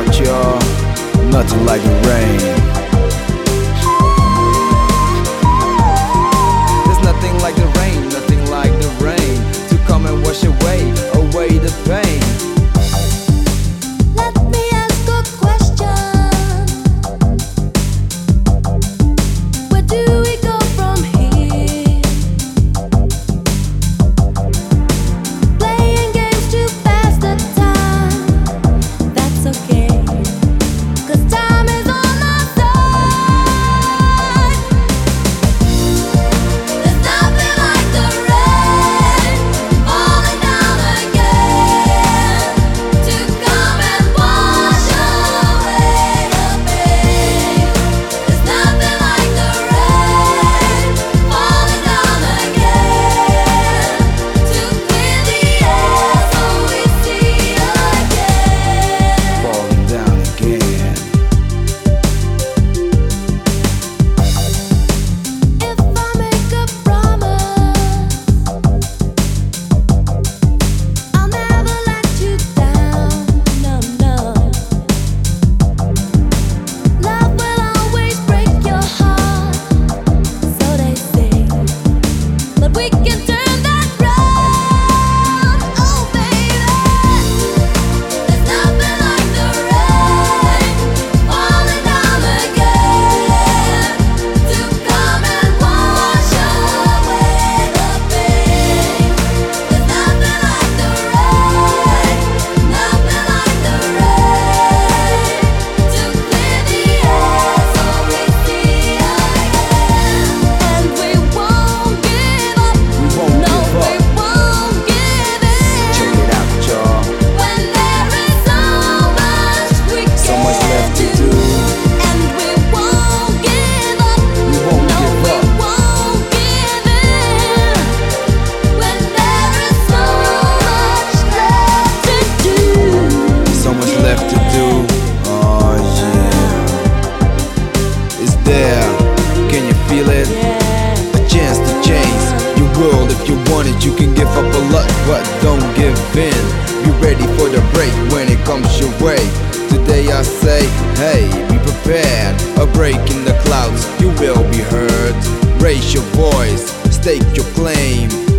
out, y'all. Nothing like the rain. world if you want it. You can give up a lot, but don't give in. Be ready for the break when it comes your way. Today I say, hey, be prepared. A break in the clouds, you will be heard. Raise your voice, stake your claim.